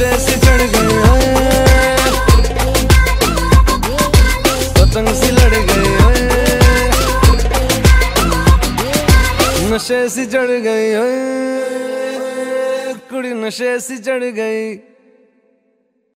जैसे चढ़ गए पतंग से लड़ गए नशे से चढ़ गई है। कुड़ी नशे से चढ़ गई।